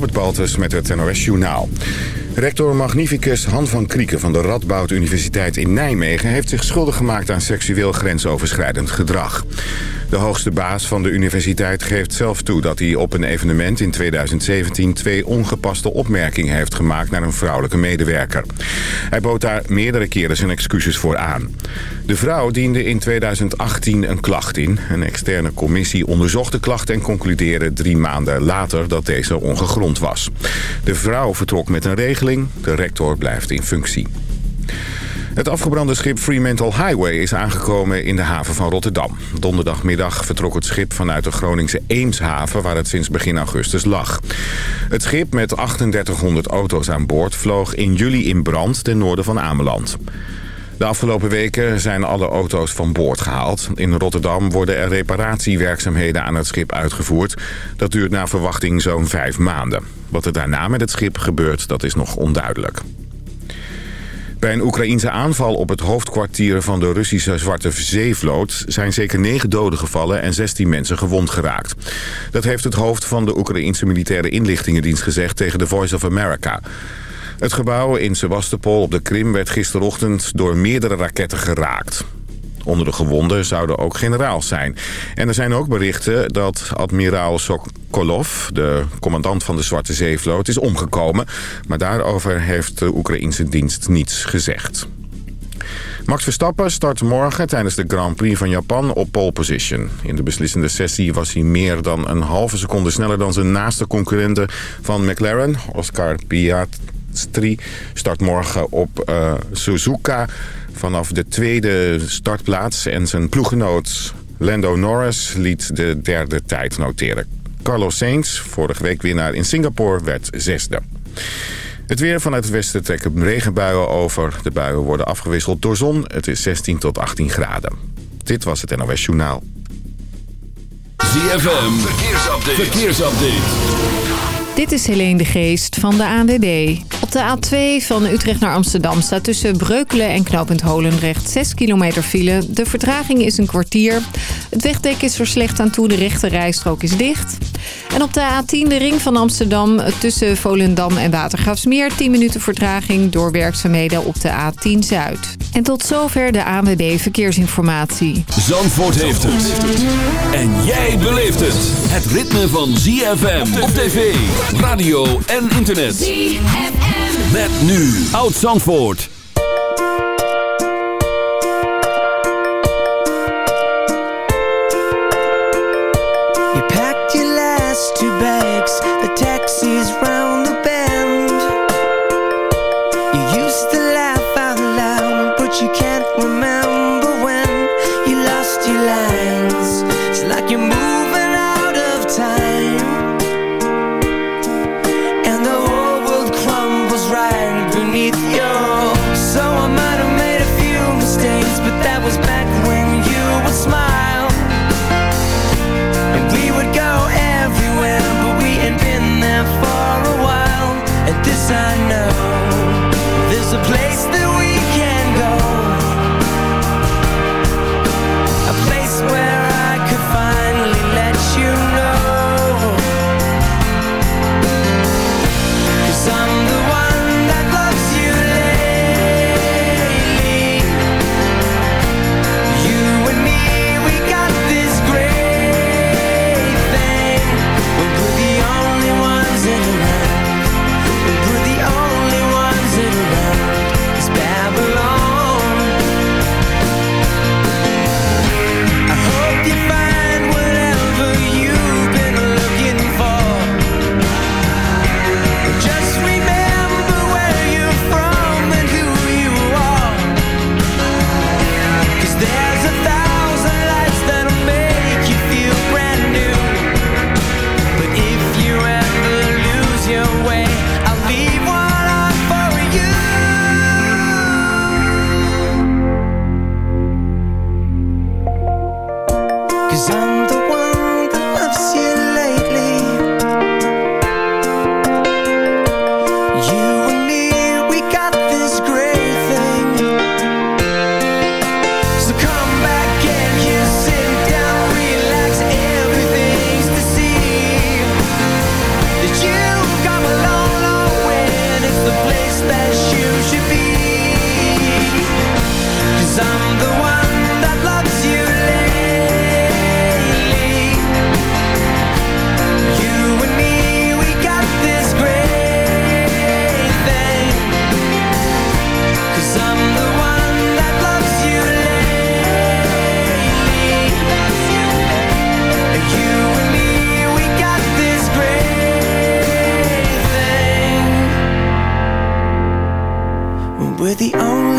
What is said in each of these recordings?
Robert Baltus met het NOS Journaal. Rector Magnificus Han van Krieken van de Radboud Universiteit in Nijmegen... heeft zich schuldig gemaakt aan seksueel grensoverschrijdend gedrag. De hoogste baas van de universiteit geeft zelf toe dat hij op een evenement in 2017... twee ongepaste opmerkingen heeft gemaakt naar een vrouwelijke medewerker. Hij bood daar meerdere keren zijn excuses voor aan. De vrouw diende in 2018 een klacht in. Een externe commissie onderzocht de klacht en concludeerde drie maanden later dat deze ongegrond was. De vrouw vertrok met een regeling, de rector blijft in functie. Het afgebrande schip Fremantle Highway is aangekomen in de haven van Rotterdam. Donderdagmiddag vertrok het schip vanuit de Groningse Eemshaven... waar het sinds begin augustus lag. Het schip met 3800 auto's aan boord vloog in juli in brand ten noorden van Ameland. De afgelopen weken zijn alle auto's van boord gehaald. In Rotterdam worden er reparatiewerkzaamheden aan het schip uitgevoerd. Dat duurt naar verwachting zo'n vijf maanden. Wat er daarna met het schip gebeurt, dat is nog onduidelijk. Bij een Oekraïense aanval op het hoofdkwartier van de Russische Zwarte Zeevloot... zijn zeker negen doden gevallen en 16 mensen gewond geraakt. Dat heeft het hoofd van de Oekraïense Militaire Inlichtingendienst gezegd tegen The Voice of America. Het gebouw in Sebastopol op de Krim werd gisterochtend door meerdere raketten geraakt. Onder de gewonden zouden ook generaals zijn. En er zijn ook berichten dat admiraal Sokolov, de commandant van de Zwarte Zeevloot, is omgekomen. Maar daarover heeft de Oekraïnse dienst niets gezegd. Max Verstappen start morgen tijdens de Grand Prix van Japan op pole position. In de beslissende sessie was hij meer dan een halve seconde sneller dan zijn naaste concurrenten van McLaren, Oscar Piastri. Start morgen op uh, Suzuka vanaf de tweede startplaats en zijn ploeggenoot Lando Norris liet de derde tijd noteren. Carlos Sainz, vorige week winnaar in Singapore, werd zesde. Het weer vanuit het westen trekken regenbuien over. De buien worden afgewisseld door zon. Het is 16 tot 18 graden. Dit was het NOS Journaal. ZFM, verkeersupdate. verkeersupdate. Dit is Helene de Geest van de ANWB. Op de A2 van Utrecht naar Amsterdam staat tussen Breukelen en knooppunt Holendrecht 6 kilometer file. De vertraging is een kwartier. Het wegdek is verslecht aan toe, de rechte rijstrook is dicht. En op de A10 de ring van Amsterdam tussen Volendam en Watergraafsmeer 10 minuten vertraging door werkzaamheden op de A10 Zuid. En tot zover de ANWB Verkeersinformatie. Zandvoort heeft het. En jij beleeft het. Het ritme van ZFM op tv, radio en internet. ZFM. Met nu Oud Zandvoort. Two bags, the taxi's round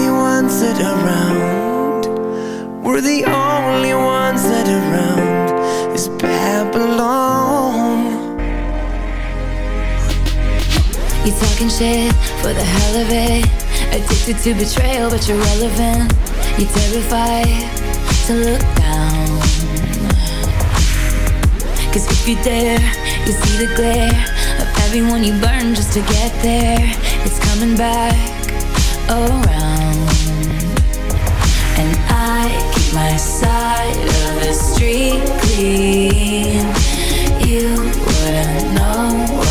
only ones that are around. We're the only ones that are around. It's Babylon. You're talking shit for the hell of it. Addicted to betrayal, but you're relevant. You're terrified to look down. Cause if you dare, you see the glare of everyone you burn just to get there. It's coming back around. And I keep my side of the street clean. You wouldn't know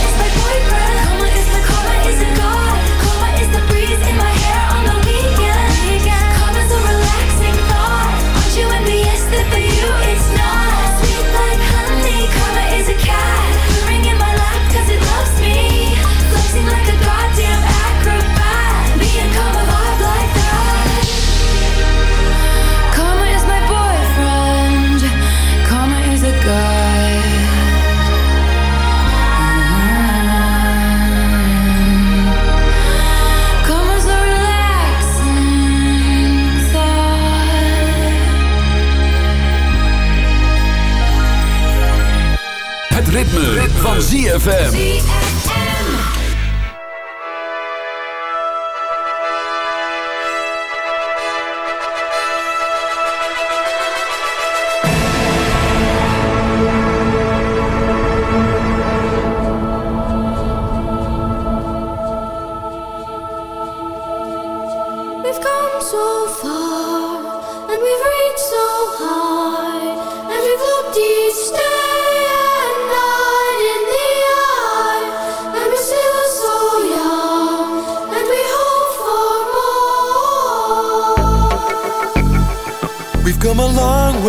ZFM.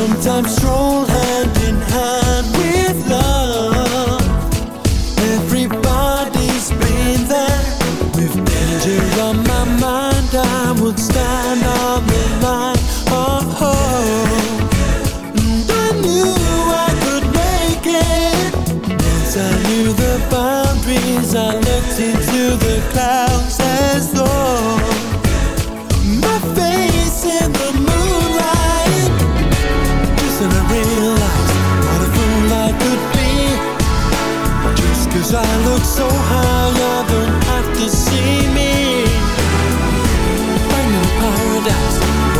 Sometimes stroll hand in hand with love. Everybody's been there. With danger on my mind, I would stand on the line of hope. And I knew I could make it. Once I knew the boundaries, I looked into the clouds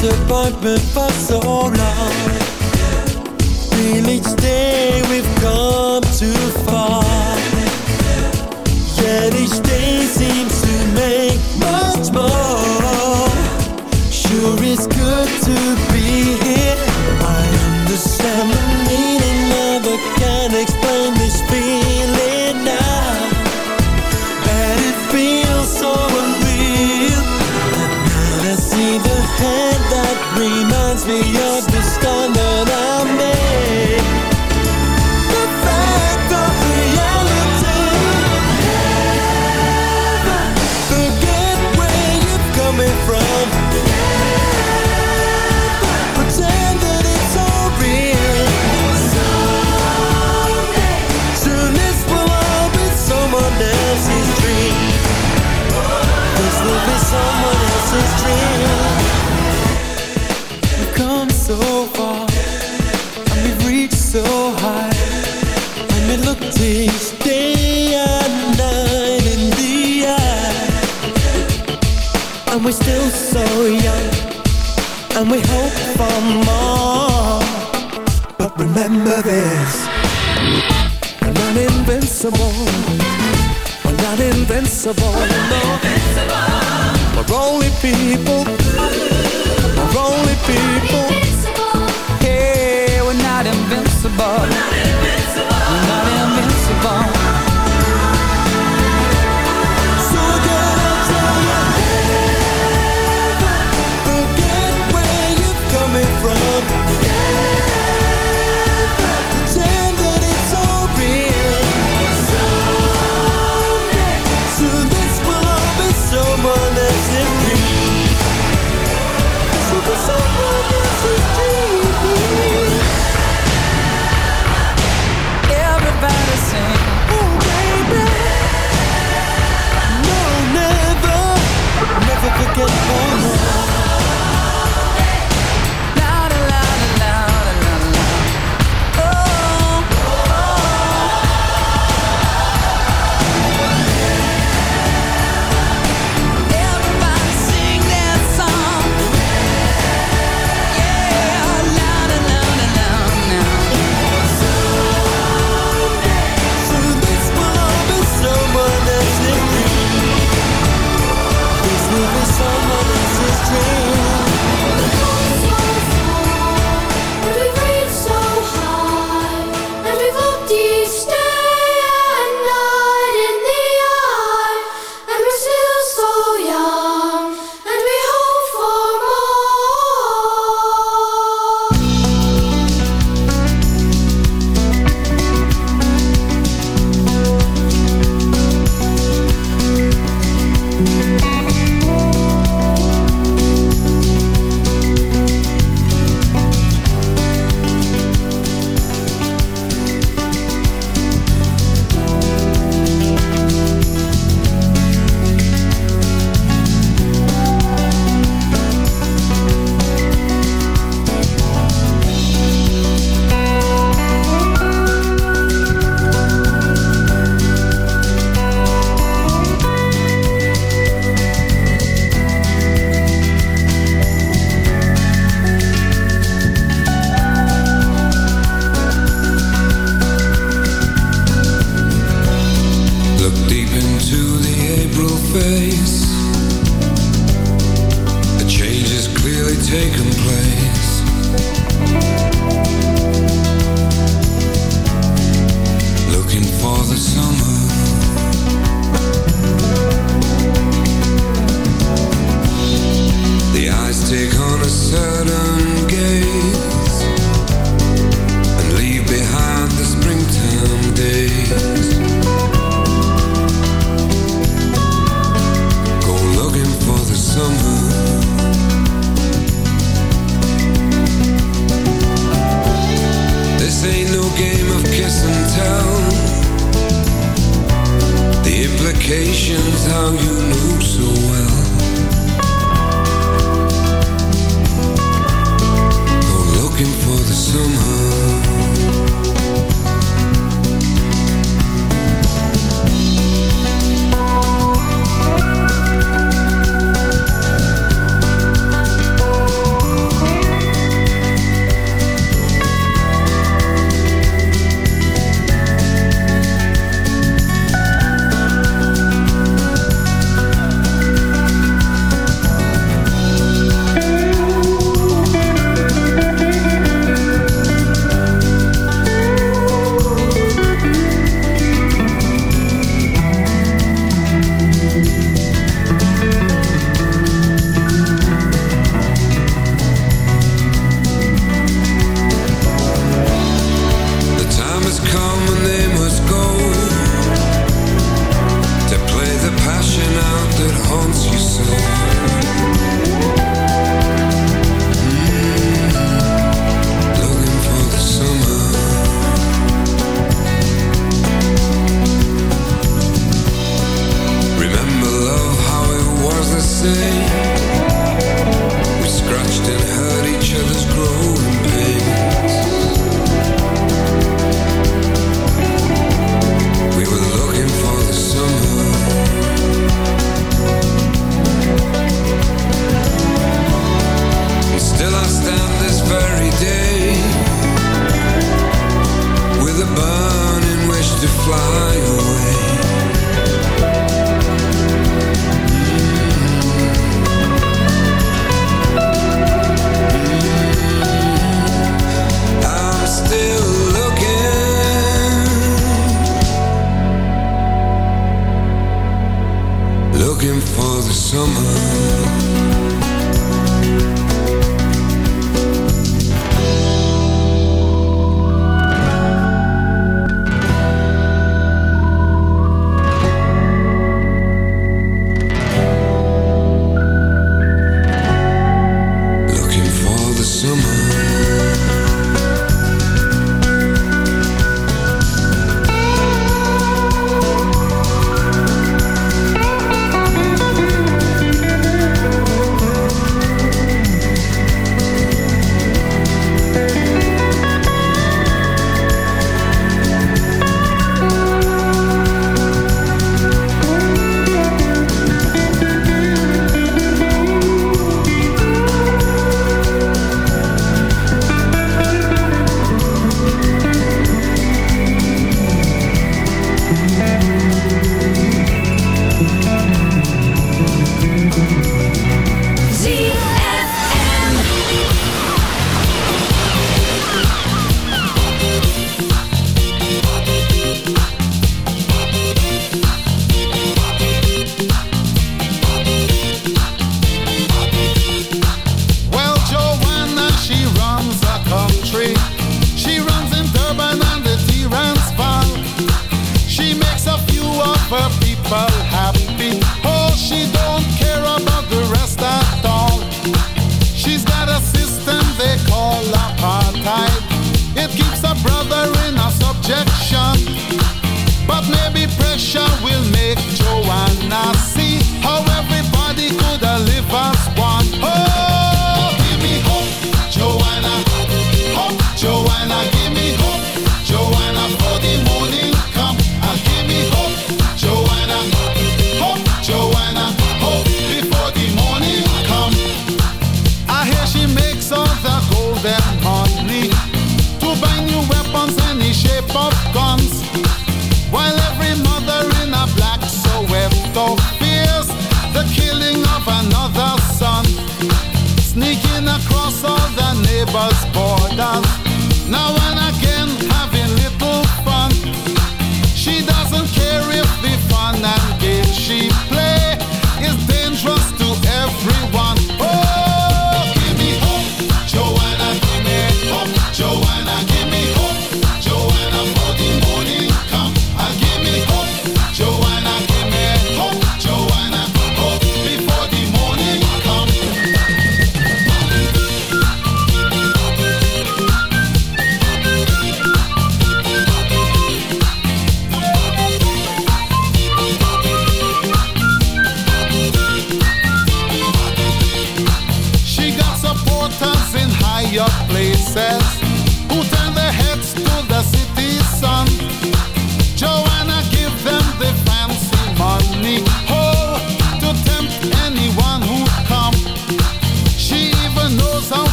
disappointment for so long. Till each day we've gone. invincible. We're not invincible. We're, not invincible. we're only people. We're only people. Yeah, we're not invincible. We're not invincible. We're not invincible.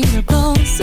你的公司。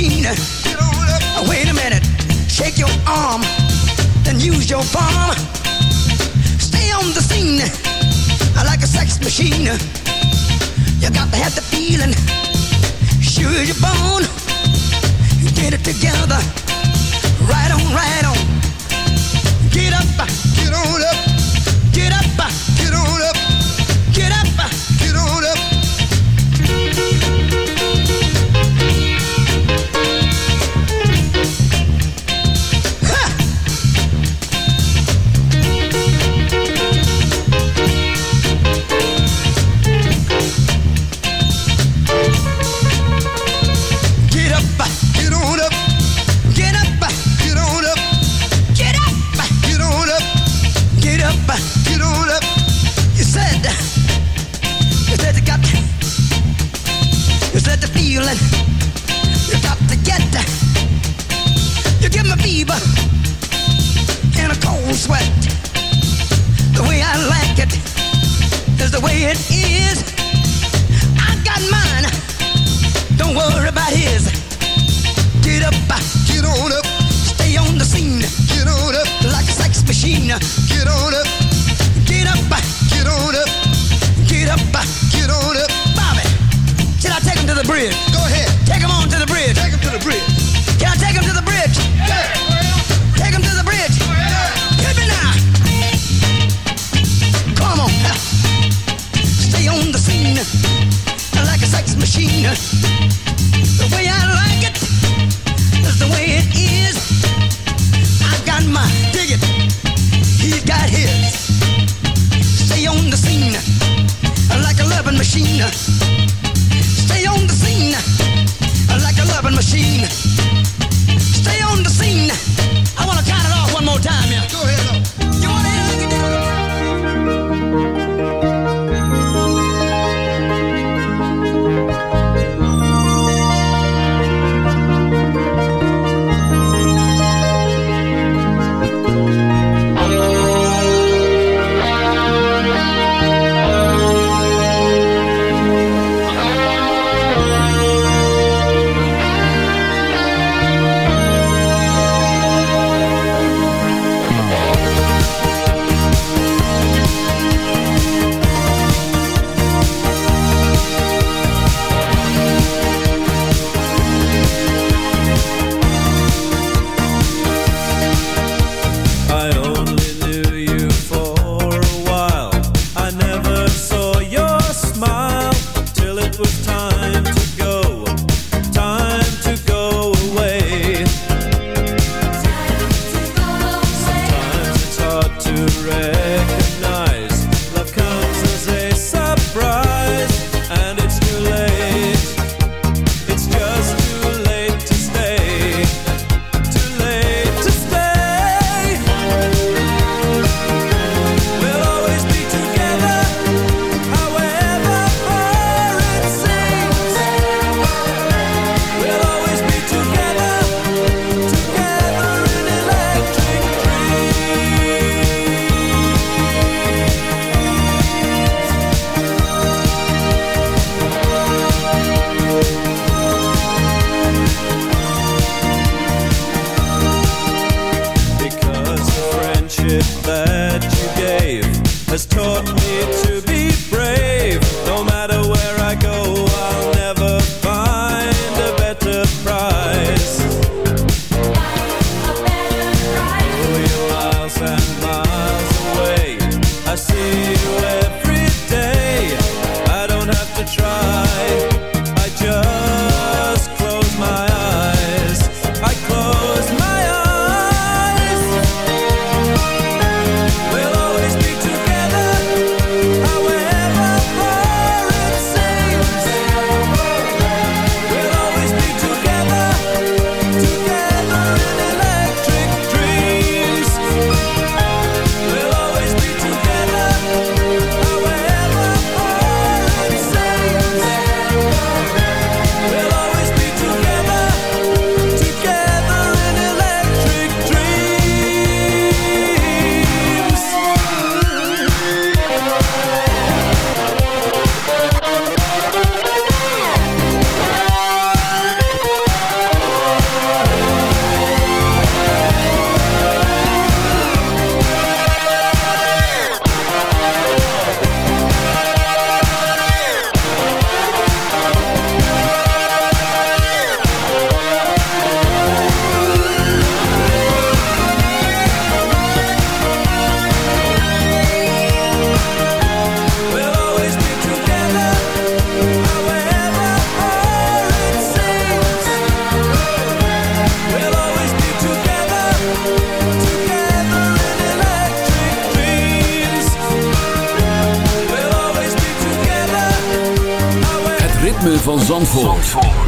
Machine. Wait a minute, shake your arm, then use your palm. Stay on the scene like a sex machine. You got to have the feeling, sure as you're. Get it together, right on, right on. Get up, get on up, get up, get on up, it is. I got mine. Don't worry about his. Get up, uh, get on up, stay on the scene. Get on up like a sex machine. Get on up, get up, uh, get on up, get up, uh, get on up. Sex machine. The way I like it is the way it is. I got my it. He's got his. Stay on the scene like a loving machine. Stay on the scene like a loving machine. Stay on the scene. I want to count it off one more time, yeah. Go ahead.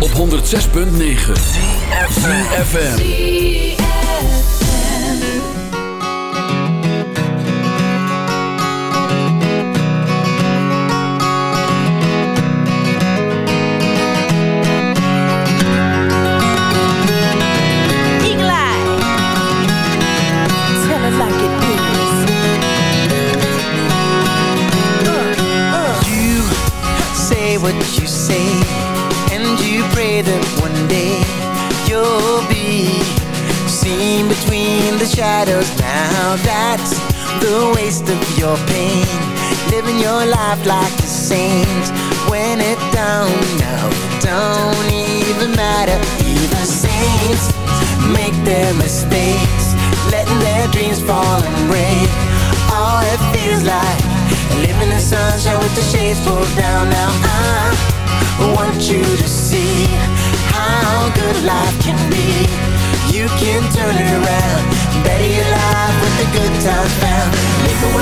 Op 106.9 CFFM Eagle Eye. That one day you'll be seen between the shadows. Now that's the waste of your pain, living your life like a saint. When it don't, no, it don't even matter. Even saints make their mistakes, letting their dreams fall and break. All it feels like living in sunshine with the shades pulled down. Now I want you to see how good life can be. You can turn it around, better your life with the good times found. Will always